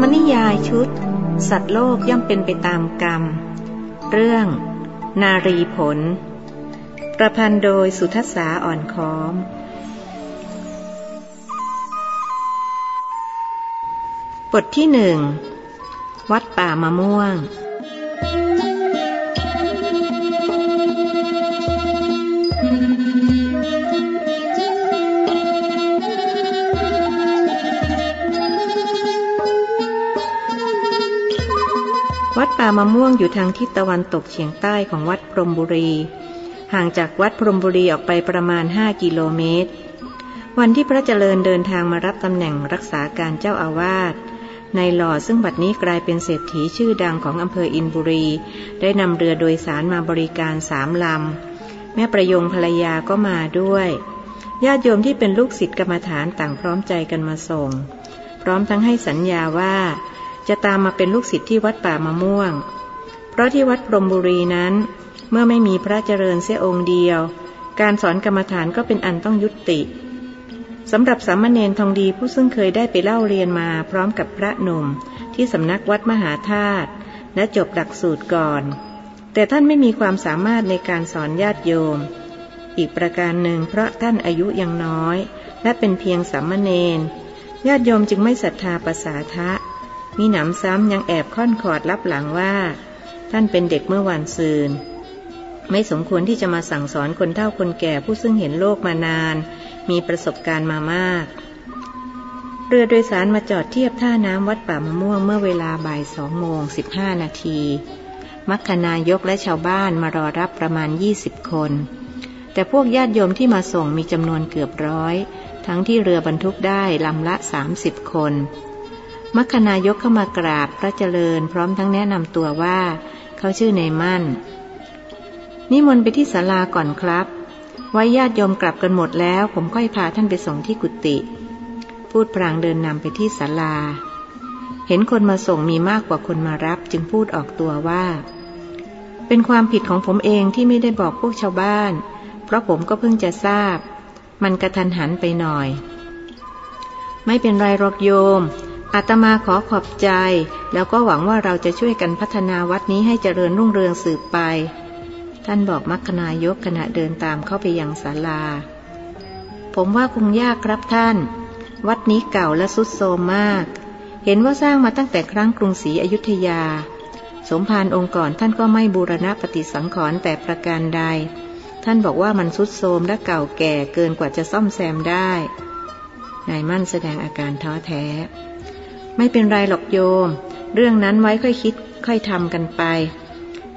รมนิยายชุด สัตว์โลกย่อมเป็นไปตามกรรม เรื่อง นารีผล ประพันธ์โดยสุทัศสาอ่อนค้อม บทที่หนึ่ง วัดป่ามะม่วง วัดป่ามะม่วงอยู่ทางทิศตะวันตกเฉียงใต้ของวัดพรมบุรี ห่างจากวัดพรมบุรีออกไปประมาณห้ากิโลเมตร วันที่พระเจริญเดินทางมารับตำแหน่งรักษาการเจ้าอาวาสในหล่อซึ่งบัดนี้กลายเป็นเศรษฐีชื่อดังของอำเภออินบุรี ได้นำเรือโดยสารมาบริการสามลำ แม่ประยงภรรยาก็มาด้วยญาติโยมที่เป็นลูกศิษย์กรรมฐานต่างพร้อมใจกันมาส่ง พร้อมทั้งให้สัญญาว่า จะตามมาเป็นลูกศิษย์ที่วัดป่ามะม่วง เพราะที่วัดพรมบุรีนั้น เมื่อไม่มีพระเจริญเสียองค์เดียว การสอนกรรมฐานก็เป็นอันต้องยุติสำหรับสามเณรทองดีผู้ซึ่งเคยได้ไปเล่าเรียนมาพร้อมกับพระหนุ่มที่สำนักวัดมหาธาตุและจบหลักสูตรก่อน แต่ท่านไม่มีความสามารถในการสอนญาติโยม อีกประการหนึ่งเพราะท่านอายุยังน้อย และเป็นเพียงสามเณรญาติโยมจึงไม่ศรัทธาภาษาทะ มีหนำซ้ำยังแอบค่อนขอดรับหลังว่า ท่านเป็นเด็กเมื่อวันซืน ไม่สมควรที่จะมาสั่งสอนคนเฒ่าคนแก่ผู้ซึ่งเห็นโลกมานาน มีประสบการณ์มามาก เรือโดยสารมาจอดเทียบท่าน้ำวัดป่ามะม่วงเมื่อเวลาบ่ายสองโมงสิบห้านาทีมัคคณายกและชาวบ้านมารอรับประมาณยี่สิบคน แต่พวกญาติโยมที่มาส่งมีจำนวนเกือบร้อย ทั้งที่เรือบรรทุกได้ลำละสามสิบคน มัคคณายกเข้ามากราบพระเจริญ พร้อมทั้งแนะนำตัวว่า เขาชื่อในมั่น นิมนต์ไปที่ศาลาก่อนครับ ไว้ญาติโยมกลับกันหมดแล้ว ผมค่อยพาท่านไปส่งที่กุฏิพูดพลางเดินนำไปที่ศาลา เห็นคนมาส่งมีมากกว่าคนมารับจึงพูดออกตัวว่า เป็นความผิดของผมเองที่ไม่ได้บอกพวกชาวบ้าน เพราะผมก็เพิ่งจะทราบ มันกระทันหันไปหน่อย ไม่เป็นไรหรอกโยม อาตมาขอขอบใจ แล้วก็หวังว่าเราจะช่วยกันพัฒนาวัดนี้ให้เจริญรุ่งเรืองสืบไป ท่านบอกมัคคณายกขณะเดินตามเข้าไปยังศาลา ผมว่าคงยากครับท่าน วัดนี้เก่าและสุดโทรมมาก เห็นว่าสร้างมาตั้งแต่ครั้งกรุงศรีอยุธยา สมภารองค์ก่อนท่านก็ไม่บูรณะปฏิสังขรณ์แต่ประการใด ท่านบอกว่ามันสุดโทรมและเก่าแก่เกินกว่าจะซ่อมแซมได้ นายมั่นแสดงอาการท้อแท้ ไม่เป็นไรหรอกโยม เรื่องนั้นไว้ค่อยคิดค่อยทำกันไป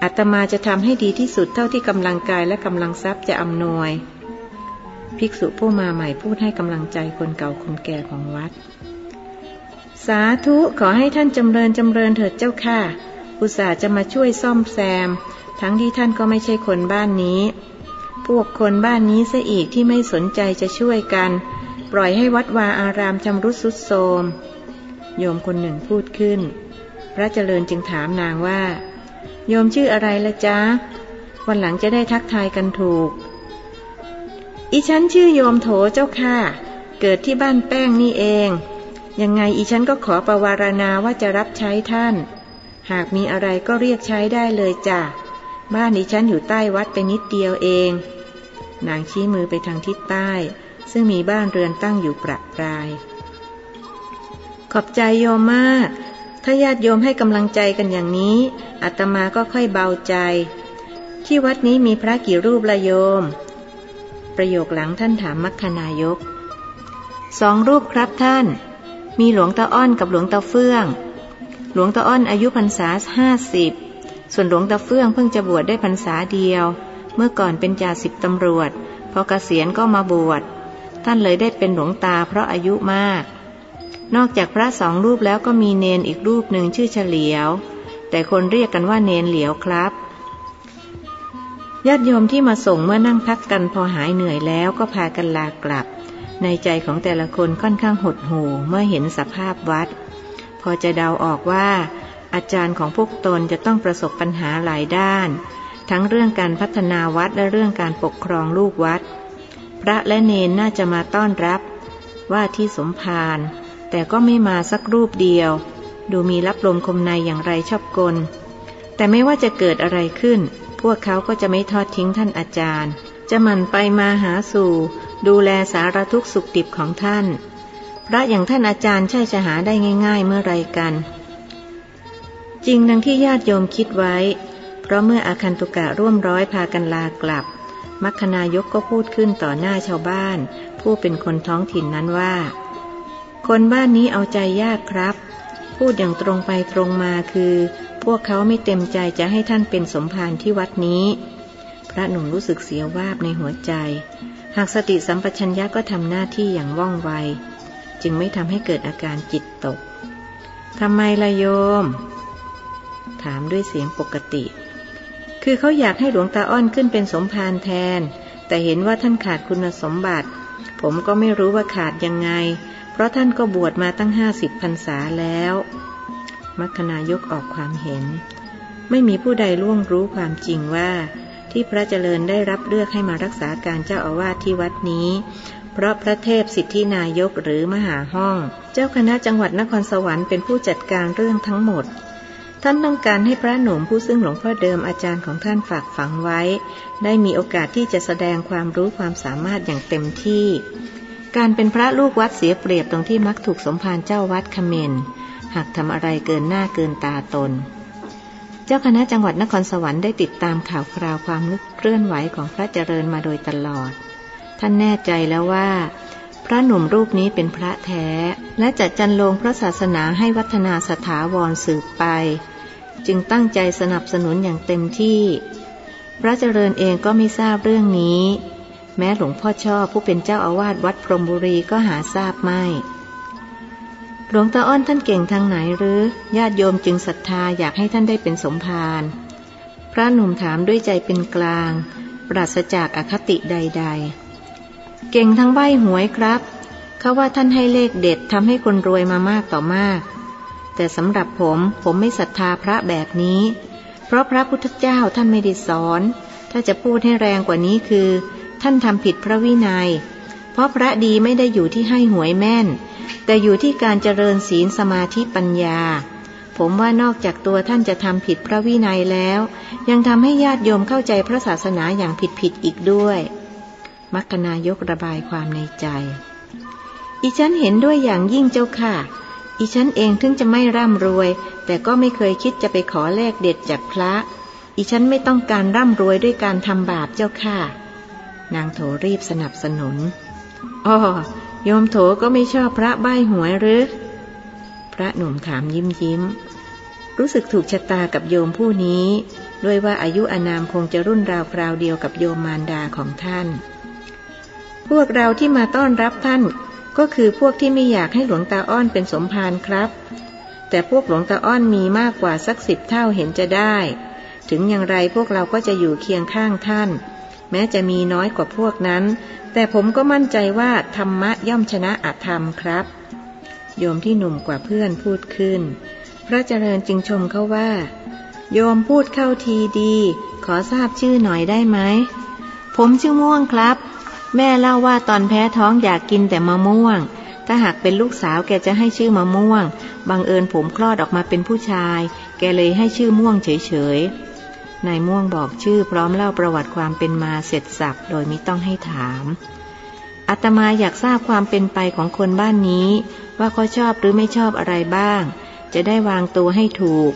อาตมาจะทำให้ดีที่สุดเท่าที่กำลังกายและกำลังทรัพย์จะอำนวย ภิกษุผู้มาใหม่พูดให้กำลังใจคนเก่าคนแก่ของวัด สาธุขอให้ท่านจำเริญจำเริญเถิดเจ้าค่ะ อุตส่าห์จะมาช่วยซ่อมแซม ทั้งที่ท่านก็ไม่ใช่คนบ้านนี้ พวกคนบ้านนี้ซะอีกที่ไม่สนใจจะช่วยกัน ปล่อยให้วัดวาอารามชำรุดสุดโทรม โยมคนหนึ่งพูดขึ้น พระเจริญจึงถามนางว่า โยมชื่ออะไรละจ๊ะ วันหลังจะได้ทักทายกันถูก อีฉันชื่อโยมโถเจ้าค่ะ เกิดที่บ้านแป้งนี่เอง ยังไงอีฉันก็ขอประวารณาว่าจะรับใช้ท่าน หากมีอะไรก็เรียกใช้ได้เลยจ้ะ บ้านอีฉันอยู่ใต้วัดไปนิดเดียวเอง นางชี้มือไปทางทิศใต้ ซึ่งมีบ้านเรือนตั้งอยู่ประปราย ขอบใจโยมมาก ถ้าญาติโยมให้กำลังใจกันอย่างนี้อาตมาก็ค่อยเบาใจ ที่วัดนี้มีพระกี่รูปละโยม ประโยคหลังท่านถามมัคคณายก สองรูปครับท่าน มีหลวงตาอ้อนกับหลวงตาเฟื่อง หลวงตาอ้อนอายุพรรษาห้าสิบ ส่วนหลวงตาเฟื่องเพิ่งจะบวชได้พรรษาเดียว เมื่อก่อนเป็นจ่าสิบตำรวจ พอเกษียณก็มาบวช ท่านเลยได้เป็นหลวงตาเพราะอายุมาก นอกจากพระสองรูปแล้วก็มีเนนอีกรูปหนึ่งชื่อเฉลียว แต่คนเรียกกันว่าเนนเหลียวครับญาติโยมที่มาส่งเมื่อนั่งพักกันพอหายเหนื่อยแล้วก็พากันลากลับ ในใจของแต่ละคนค่อนข้างหดหู่เมื่อเห็นสภาพวัด พอจะเดาออกว่า อาจารย์ของพวกตนจะต้องประสบปัญหาหลายด้าน ทั้งเรื่องการพัฒนาวัดและเรื่องการปกครองลูกวัด พระและเนนน่าจะมาต้อนรับ ว่าที่สมภาร แต่ก็ไม่มาสักรูปเดียว ดูมีรับลมคมในอย่างไรชอบกล แต่ไม่ว่าจะเกิดอะไรขึ้น พวกเขาก็จะไม่ทอดทิ้งท่านอาจารย์ จะหมั่นไปมาหาสู่ ดูแลสารทุกสุขดิบของท่าน พระอย่างท่านอาจารย์ใช่จะหาได้ง่าย ๆ เมื่อไรกัน จริงดังที่ญาติโยมคิดไว้ เพราะเมื่ออาคันตุกะร่วมร้อยพากันลากลับมัคคณายกก็พูดขึ้นต่อหน้าชาวบ้าน ผู้เป็นคนท้องถิ่นนั้นว่า คนบ้านนี้เอาใจยากครับ พูดอย่างตรงไปตรงมาคือ พวกเขาไม่เต็มใจจะให้ท่านเป็นสมภารที่วัดนี้ พระหนุ่มรู้สึกเสียวาบในหัวใจ หากสติสัมปชัญญะก็ทำหน้าที่อย่างว่องไว จึงไม่ทำให้เกิดอาการจิตตกทำไมละโยม ถามด้วยเสียงปกติ คือเขาอยากให้หลวงตาอ้อนขึ้นเป็นสมภารแทน แต่เห็นว่าท่านขาดคุณสมบัติ ผมก็ไม่รู้ว่าขาดยังไง ราะท่านก็บวชมาตั้งห้าสิบพรรษาแล้ว มัคคณายกออกความเห็น ไม่มีผู้ใดล่วงรู้ความจริงว่า ที่พระเจริญได้รับเลือกให้มารักษาการเจ้าอาวาสที่วัดนี้ เพราะพระเทพสิทธินายกหรือมหาห้อง เจ้าคณะจังหวัดนครสวรรค์เป็นผู้จัดการเรื่องทั้งหมดท่านต้องการให้พระหนุ่มผู้ซึ่งหลวงพ่อเดิมอาจารย์ของท่านฝากฝังไว้ ได้มีโอกาสที่จะแสดงความรู้ความสามารถอย่างเต็มที่ การเป็นพระลูกวัดเสียเปรียบตรงที่มักถูกสมภารเจ้าวัดคเมนหากทำอะไรเกินหน้าเกินตาตน เจ้าคณะจังหวัดนครสวรรค์ได้ติดตามข่าวคราวความเคลื่อนไหวของพระเจริญมาโดยตลอด ท่านแน่ใจแล้วว่า พระหนุ่มรูปนี้เป็นพระแท้ และจะจันลงพระศาสนาให้วัฒนาสถาวรสืบไป จึงตั้งใจสนับสนุนอย่างเต็มที่ พระเจริญเองก็ไม่ทราบเรื่องนี้ แม้หลวงพ่อชอบผู้เป็นเจ้าอาวาสวัดพรหมบุรีก็หาทราบไม่ หลวงตาอ้อนท่านเก่งทางไหนหรือ ญาติโยมจึงศรัทธาอยากให้ท่านได้เป็นสมภารพระหนุ่มถามด้วยใจเป็นกลาง ปราศจากอคติใด ๆ เก่งทั้งใบหวยครับเขาว่าท่านให้เลขเด็ดทำให้คนรวยมามากต่อมาก แต่สำหรับผมผมไม่ศรัทธาพระแบบนี้ เพราะพระพุทธเจ้าท่านไม่ได้สอน ถ้าจะพูดให้แรงกว่านี้คือ ท่านทำผิดพระวินัย เพราะพระดีไม่ได้อยู่ที่ให้หวยแม่น แต่อยู่ที่การเจริญศีลสมาธิปัญญา ผมว่านอกจากตัวท่านจะทำผิดพระวินัยแล้ว ยังทำให้ญาติโยมเข้าใจพระศาสนาอย่างผิดๆอีกด้วย มัคคณายกระบายความในใจ อีฉันเห็นด้วยอย่างยิ่งเจ้าค่ะอีฉันเองถึงจะไม่ร่ำรวย แต่ก็ไม่เคยคิดจะไปขอแลกเด็ดจากพระ อีฉันไม่ต้องการร่ำรวยด้วยการทำบาปเจ้าค่ะ นางโถรีบสนับสนุนอ๋อโยมโถก็ไม่ชอบพระใบ้หวยหรือ พระหนุ่มถามยิ้มยิ้ม รู้สึกถูกชะตากับโยมผู้นี้ ด้วยว่าอายุอานามคงจะรุ่นราวคราวเดียวกับโยมมารดาของท่าน พวกเราที่มาต้อนรับท่านก็คือพวกที่ไม่อยากให้หลวงตาอ้อนเป็นสมภารครับ แต่พวกหลวงตาอ้อนมีมากกว่าสักสิบเท่าเห็นจะได้ ถึงอย่างไรพวกเราก็จะอยู่เคียงข้างท่าน แม้จะมีน้อยกว่าพวกนั้น แต่ผมก็มั่นใจว่าธรรมะย่อมชนะอธรรมครับ โยมที่หนุ่มกว่าเพื่อนพูดขึ้น พระเจริญจึงชมเขาว่า โยมพูดเข้าทีดี ขอทราบชื่อหน่อยได้ไหม ผมชื่อม่วงครับ แม่เล่าว่าตอนแพ้ท้องอยากกินแต่มะม่วง ถ้าหากเป็นลูกสาวแกจะให้ชื่อมะม่วง บังเอิญผมคลอดออกมาเป็นผู้ชาย แกเลยให้ชื่อม่วงเฉยๆ นายม่วงบอกชื่อพร้อมเล่าประวัติความเป็นมาเสร็จสับโดยไม่ต้องให้ถามอาตมาอยากทราบความเป็นไปของคนบ้านนี้ ว่าเขาชอบหรือไม่ชอบอะไรบ้าง จะได้วางตัวให้ถูก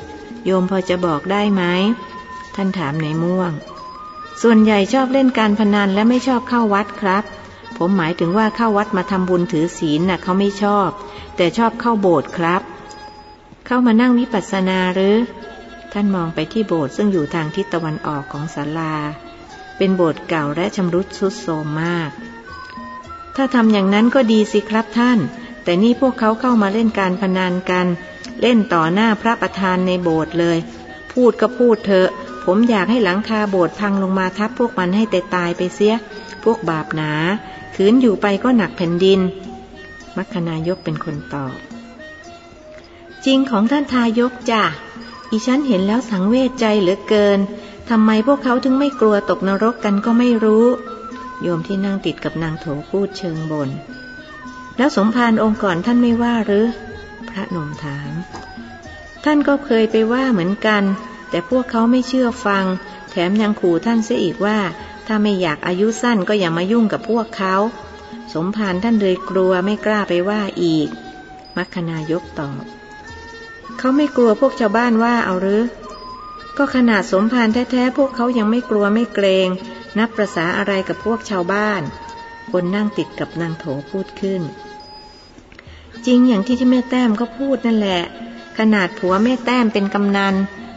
โยมพอจะบอกได้ไหมท่านถามนายม่วง ส่วนใหญ่ชอบเล่นการพนันและไม่ชอบเข้าวัดครับ ผมหมายถึงว่าเข้าวัดมาทำบุญถือศีลน่ะเขาไม่ชอบ แต่ชอบเข้าโบสถ์ครับ เข้ามานั่งวิปัสสนาหรือ ท่านมองไปที่โบสถ์ซึ่งอยู่ทางทิศตะวันออกของศาลา เป็นโบสถ์เก่าและชำรุดทรุดโทรมมาก ถ้าทำอย่างนั้นก็ดีสิครับท่าน แต่นี่พวกเขาเข้ามาเล่นการพนันกัน เล่นต่อหน้าพระประธานในโบสถ์เลย พูดก็พูดเถอะ ผมอยากให้หลังคาโบสถ์พังลงมาทับพวกมันให้แตายตายไปเสีย พวกบาปหนา ขืนอยู่ไปก็หนักแผ่นดิน มัคคณายกเป็นคนตอบจริงของท่านทายกจ้ะ อีฉันเห็นแล้วสังเวชใจเหลือเกินทำไมพวกเขาถึงไม่กลัวตกนรกกันก็ไม่รู้ โยมที่นั่งติดกับนางโถพูดเชิงบน แล้วสมภารองค์ก่อนท่านไม่ว่าหรือ พระนมถาม ท่านก็เคยไปว่าเหมือนกัน แต่พวกเขาไม่เชื่อฟัง แถมยังขู่ท่านเสียอีกว่า ถ้าไม่อยากอายุสั้นก็อย่ามายุ่งกับพวกเขา สมภารท่านเลยกลัวไม่กล้าไปว่าอีก มัคคณายกตอบ เขาไม่กลัวพวกชาวบ้านว่าเอาหรือ ก็ขนาดสมภารแท้ๆพวกเขายังไม่กลัวไม่เกรง นับประษาอะไรกับพวกชาวบ้านคนนั่งติดกับนางโถพูดขึ้น จริงอย่างที่ที่แม่แต้มก็พูดนั่นแหละ ขนาดผัวแม่แต้มเป็นกำนัน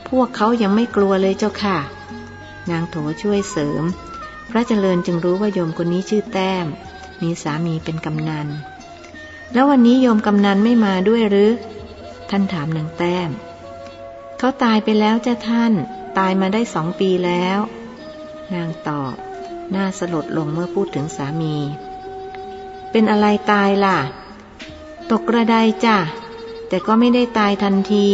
พวกเขายังไม่กลัวเลยเจ้าค่ะ นางโถช่วยเสริม พระเจริญจึงรู้ว่าโยมคนนี้ชื่อแต้ม มีสามีเป็นกำนัน แล้ววันนี้โยมกำนันไม่มาด้วยหรือ ท่านถามนางแต้ม เขาตายไปแล้วจ้าท่าน ตายมาได้สองปีแล้ว นางตอบ หน้าสลดลงเมื่อพูดถึงสามี เป็นอะไรตายล่ะ ตกกระไดจ้ะ แต่ก็ไม่ได้ตายทันที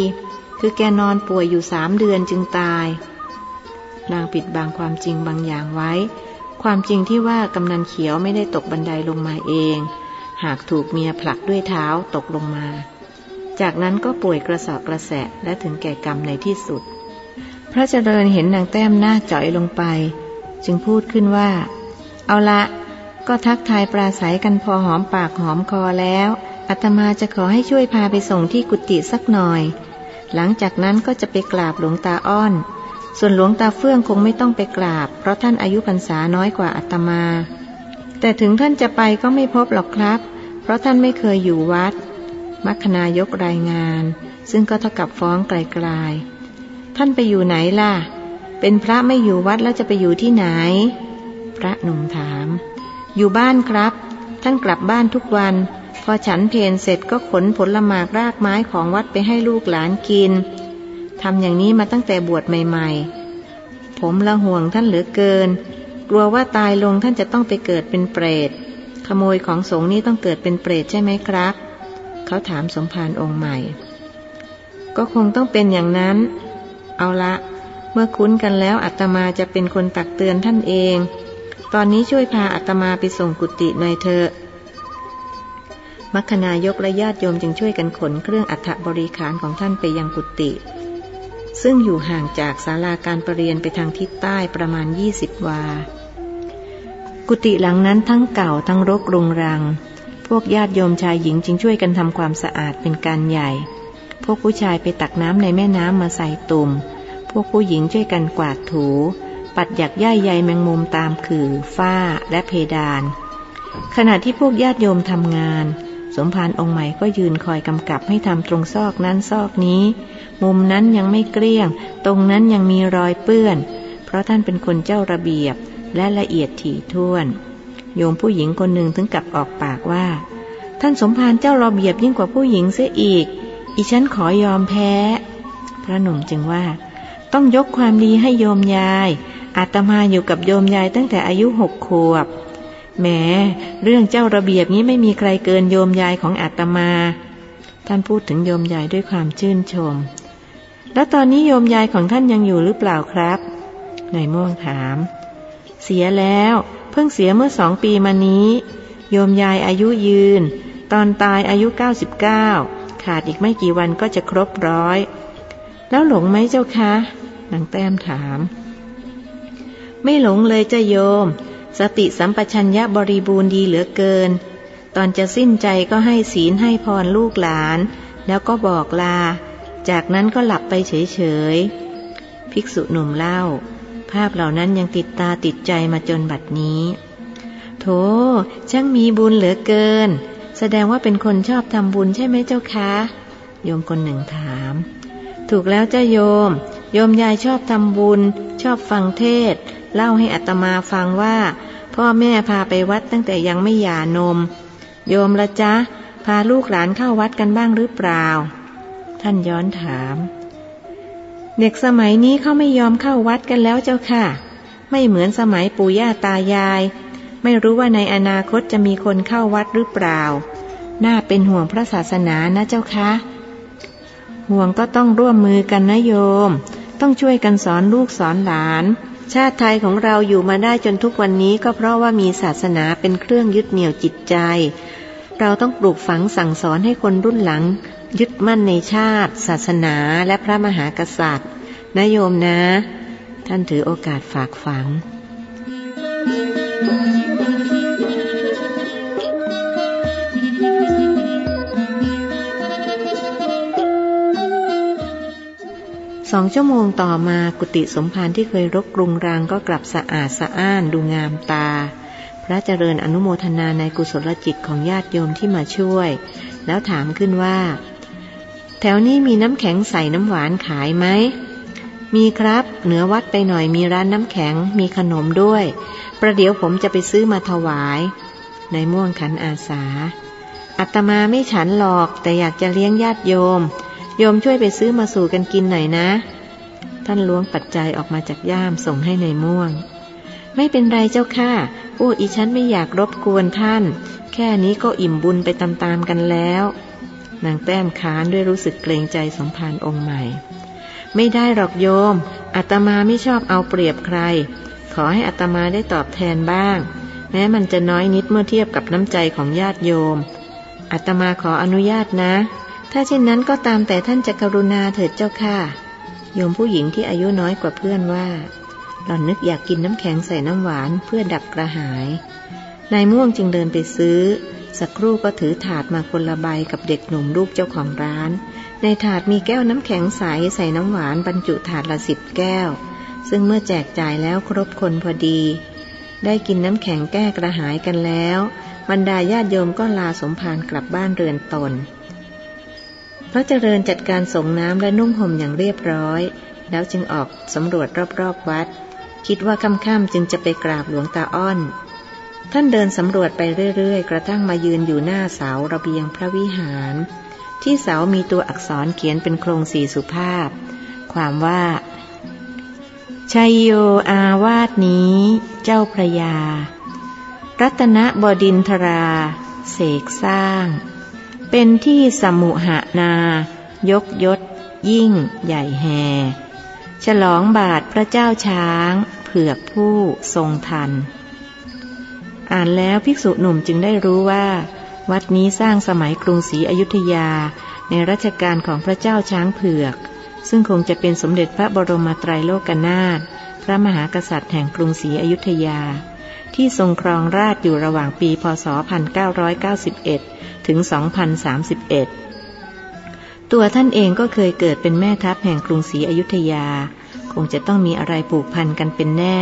คือแกนอนป่วยอยู่สามเดือนจึงตาย นางปิดบังความจริงบางอย่างไว้ ความจริงที่ว่ากำนันเขียวไม่ได้ตกบันไดลงมาเอง หากถูกเมียผลักด้วยเท้าตกลงมา จากนั้นก็ป่วยกระสอบกระแสะและถึงแก่กรรมในที่สุด พระเจริญเห็นนางแต้มหน้าจ่อยลงไป จึงพูดขึ้นว่า เอาละ ก็ทักทายปราศัยกันพอหอมปากหอมคอแล้วอาตมาจะขอให้ช่วยพาไปส่งที่กุฏิสักหน่อย หลังจากนั้นก็จะไปกราบหลวงตาอ้อน ส่วนหลวงตาเฟื่องคงไม่ต้องไปกราบ เพราะท่านอายุพรรษาน้อยกว่าอาตมา แต่ถึงท่านจะไปก็ไม่พบหรอกครับ เพราะท่านไม่เคยอยู่วัด มัคคณายกรายงาน ซึ่งก็เท่ากับฟ้องไกลๆ ท่านไปอยู่ไหนล่ะ เป็นพระไม่อยู่วัดแล้วจะไปอยู่ที่ไหน พระหนุ่มถาม อยู่บ้านครับ ท่านกลับบ้านทุกวัน พอฉันเพนเสร็จก็ขนผลหมากรากไม้ของวัดไปให้ลูกหลานกินทำอย่างนี้มาตั้งแต่บวชใหม่ ๆ ผมละห่วงท่านเหลือเกิน กลัวว่าตายลงท่านจะต้องไปเกิดเป็นเปรต ขโมยของสงฆ์นี่ต้องเกิดเป็นเปรตใช่ไหมครับ เขาถามสมภารองค์ใหม่ ก็คงต้องเป็นอย่างนั้น เอาละ เมื่อคุ้นกันแล้วอาตมาจะเป็นคนตักเตือนท่านเอง ตอนนี้ช่วยพาอาตมาไปส่งกุฏิหน่อยเถอะมัคคณายกและญาติโยมจึงช่วยกันขนเครื่องอัฐบริขารของท่านไปยังกุฏิซึ่งอยู่ห่างจากศาลาการประเรียนไปทางทิศใต้ประมาณ 20 วา กุฏิหลังนั้นทั้งเก่าทั้งรกรุงรัง พวกญาติโยมชายหญิงจึงช่วยกันทำความสะอาดเป็นการใหญ่ พวกผู้ชายไปตักน้ำในแม่น้ำมาใส่ตุ่ม พวกผู้หญิงช่วยกันกวาดถู ปัดหยักย่ายใยแมงมุมตามขื่อ ฝ้าและเพดาน ขณะที่พวกญาติโยมทำงาน สมภารองค์ใหม่ก็ยืนคอยกำกับให้ทำตรงซอกนั้นซอกนี้ มุมนั้นยังไม่เกลี้ยง ตรงนั้นยังมีรอยเปื้อน เพราะท่านเป็นคนเจ้าระเบียบและละเอียดถี่ถ้วน โยมผู้หญิงคนหนึ่งถึงกับออกปากว่า ท่านสมภารเจ้าระเบียบยิ่งกว่าผู้หญิงเสียอีก อีฉันขอยอมแพ้ พระหนุ่มจึงว่า ต้องยกความดีให้โยมยาย อาตมาอยู่กับโยมยายตั้งแต่อายุหกขวบแหมเรื่องเจ้าระเบียบนี้ไม่มีใครเกินโยมยายของอาตมา ท่านพูดถึงโยมยายด้วยความชื่นชม แล้วตอนนี้โยมยายของท่านยังอยู่หรือเปล่าครับนายม่วงถาม เสียแล้ว เพิ่งเสียเมื่อสองปีมานี้ โยมยายอายุยืน ตอนตายอายุ 99 ขาดอีกไม่กี่วันก็จะครบร้อย แล้วหลงไหมเจ้าคะนางแต้มถาม ไม่หลงเลยเจ้าโยม สติสัมปชัญญะบริบูรณ์ดีเหลือเกิน ตอนจะสิ้นใจก็ให้ศีลให้พรลูกหลาน แล้วก็บอกลา จากนั้นก็หลับไปเฉยๆ ภิกษุหนุ่มเล่า ภาพเหล่านั้นยังติดตาติดใจมาจนบัดนี้ โถช่างมีบุญเหลือเกิน แสดงว่าเป็นคนชอบทำบุญใช่ไหมเจ้าคะ โยมคนหนึ่งถาม ถูกแล้วเจ้าโยม โยมยายชอบทำบุญ ชอบฟังเทศ เล่าให้อัตมาฟังว่า พ่อแม่พาไปวัดตั้งแต่ยังไม่หย่านม โยมละจ๊ะ พาลูกหลานเข้าวัดกันบ้างหรือเปล่า ท่านย้อนถาม เด็กสมัยนี้เขาไม่ยอมเข้าวัดกันแล้วเจ้าค่ะ ไม่เหมือนสมัยปู่ย่าตายาย ไม่รู้ว่าในอนาคตจะมีคนเข้าวัดหรือเปล่า น่าเป็นห่วงพระศาสนานะเจ้าคะห่วงก็ต้องร่วมมือกันนะโยม ต้องช่วยกันสอนลูกสอนหลาน ชาติไทยของเราอยู่มาได้จนทุกวันนี้ก็เพราะว่ามีศาสนาเป็นเครื่องยึดเหนี่ยวจิตใจ เราต้องปลูกฝังสั่งสอนให้คนรุ่นหลัง ยึดมั่นในชาติ ศาสนาและพระมหากษัตริย์นะโยมนะ ท่านถือโอกาสฝากฝัง สองชั่วโมงต่อมากุฏิสมภารที่เคยรกกรุงรังก็กลับสะอาดสะอ้านดูงามตา พระเจริญอนุโมทนาในกุศลจิตของญาติโยมที่มาช่วย แล้วถามขึ้นว่า แถวนี้มีน้ำแข็งใส่น้ำหวานขายไหม มีครับ เหนือวัดไปหน่อยมีร้านน้ำแข็ง มีขนมด้วย ประเดี๋ยวผมจะไปซื้อมาถวาย ในม่วงขันอาสา อัตมาไม่ฉันหรอก แต่อยากจะเลี้ยงญาติโยม โยมช่วยไปซื้อมาสู่กันกินหน่อยนะ ท่านล้วงปัจจัยออกมาจากย่ามส่งให้ในม่วง ไม่เป็นไรเจ้าค่ะพวกอีฉันไม่อยากรบกวนท่าน แค่นี้ก็อิ่มบุญไปตามๆกันแล้ว นางแต้มค้านด้วยรู้สึกเกรงใจสมภารองค์ใหม่ ไม่ได้หรอกโยมอาตมาไม่ชอบเอาเปรียบใคร ขอให้อาตมาได้ตอบแทนบ้าง แม้มันจะน้อยนิดเมื่อเทียบกับน้ำใจของญาติโยมอาตมาขออนุญาตนะ ถ้าเช่นนั้นก็ตามแต่ท่านจะกรุณาเถิดเจ้าค่ะ โยมผู้หญิงที่อายุน้อยกว่าเพื่อนว่า หล่อนนึกอยากกินน้ำแข็งใส่น้ำหวานเพื่อดับกระหายนายม่วงจึงเดินไปซื้อ สักครู่ก็ถือถาดมาคนละใบกับเด็กหนุ่มลูกเจ้าของร้าน ในถาดมีแก้วน้ำแข็งใสใส่น้ำหวานบรรจุถาดละสิบแก้ว ซึ่งเมื่อแจกจ่ายแล้วครบคนพอดี ได้กินน้ำแข็งแก้กระหายกันแล้ว บรรดาญาติโยมก็ลาสมภารกลับบ้านเรือนตน พระเจริญจัดการส่งน้ำและนุ่มห่มอย่างเรียบร้อย แล้วจึงออกสำรวจรอบๆวัด คิดว่าค่ำๆจึงจะไปกราบหลวงตาอ้อน ท่านเดินสำรวจไปเรื่อยๆ กระทั่งมายืนอยู่หน้าเสาระเบียงพระวิหาร ที่เสามีตัวอักษรเขียนเป็นโครงสี่สุภาพ ความว่าชัยโยอาวาสนี้ เจ้าพระยา รัตนบดินทรา เสกสร้าง เป็นที่สมุหนา ยกยศ ยิ่ง ใหญ่แห่ฉลองบาทพระเจ้าช้าง เผือกผู้ทรงทัน อ่านแล้วภิกษุหนุ่มจึงได้รู้ว่า วัดนี้สร้างสมัยกรุงศรีอยุธยา ในรัชกาลของพระเจ้าช้างเผือก ซึ่งคงจะเป็นสมเด็จพระบรมไตรโลกนาถพระมหากษัตริย์แห่งกรุงศรีอยุธยา ที่ทรงครองราชอยู่ระหว่างปี พศ 1991 ถึง 2031 ตัวท่านเองก็เคยเกิดเป็นแม่ทัพแห่งกรุงศรีอยุธยา คงจะต้องมีอะไรผูกพันกันเป็นแน่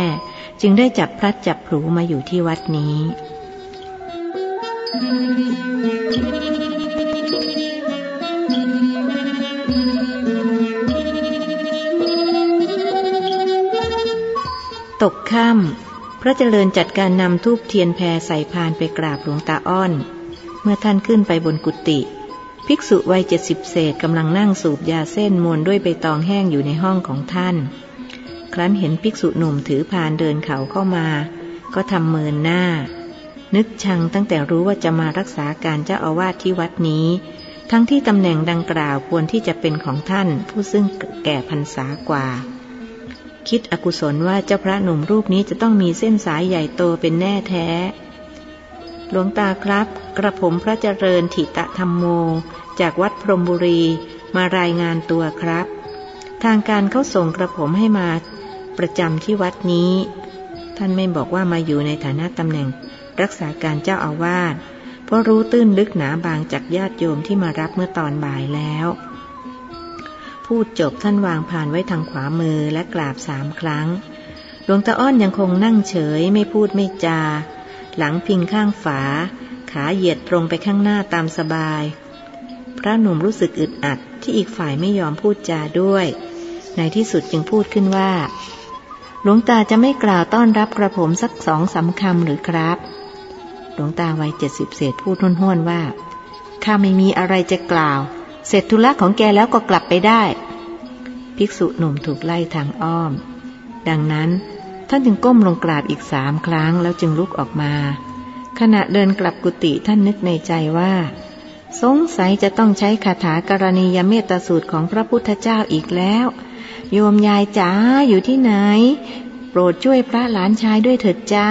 จึงได้จับพลัดจับผลูมาอยู่ที่วัดนี้ ตกค่ำพระเจริญจัดการนำทูบเทียนแพรใส่พานไปกราบหลวงตาอ้อน เมื่อท่านขึ้นไปบนกุฏิ ภิกษุวัยเจ็ดสิบเศษกำลังนั่งสูบยาเส้นมวนด้วยใบตองแห้งอยู่ในห้องของท่าน ครั้นเห็นภิกษุหนุ่มถือพานเดินเขาเข้ามา ก็ทำเมินหน้า นึกชังตั้งแต่รู้ว่าจะมารักษาการเจ้าอาวาสที่วัดนี้ ทั้งที่ตำแหน่งดังกล่าวควรที่จะเป็นของท่าน ผู้ซึ่งแก่พรรษากว่า คิดอกุศลว่าเจ้าพระหนุ่มรูปนี้จะต้องมีเส้นสายใหญ่โตเป็นแน่แท้ หลวงตาครับ กระผมพระเจริญถิตธรรมโม จากวัดพรมบุรีมารายงานตัวครับ ทางการเขาส่งกระผมให้มาประจำที่วัดนี้ ท่านไม่บอกว่ามาอยู่ในฐานะตำแหน่ง รักษาการเจ้าอาวาสเพราะรู้ตื้นลึกหนาบางจากญาติโยมที่มารับเมื่อตอนบ่ายแล้ว พูดจบท่านวางผ่านไว้ทางขวามือและกราบสามครั้ง หลวงตาอ้อนยังคงนั่งเฉยไม่พูดไม่จา หลังพิงข้างฝา ขาเหยียดตรงไปข้างหน้าตามสบาย พระหนุ่มรู้สึกอึดอัดที่อีกฝ่ายไม่ยอมพูดจาด้วย ในที่สุดจึงพูดขึ้นว่า หลวงตาจะไม่กล่าวต้อนรับกระผมสักสองสาคำหรือครับ หลวงตาวัยเจ็ดสิบเศษพูดห้วนๆว่าข้าไม่มีอะไรจะกล่าว เสร็จธุระของแกแล้วก็กลับไปได้ ภิกษุหนุ่มถูกไล่ทางอ้อม ดังนั้น ท่านจึงก้มลงกราบอีกสามครั้งแล้วจึงลุกออกมา ขณะเดินกลับกุฏิท่านนึกในใจว่า สงสัยจะต้องใช้คาถากรณียเมตสูตรของพระพุทธเจ้าอีกแล้ว โยมยายจ๋าอยู่ที่ไหน โปรดช่วยพระหลานชายด้วยเถิดจ้า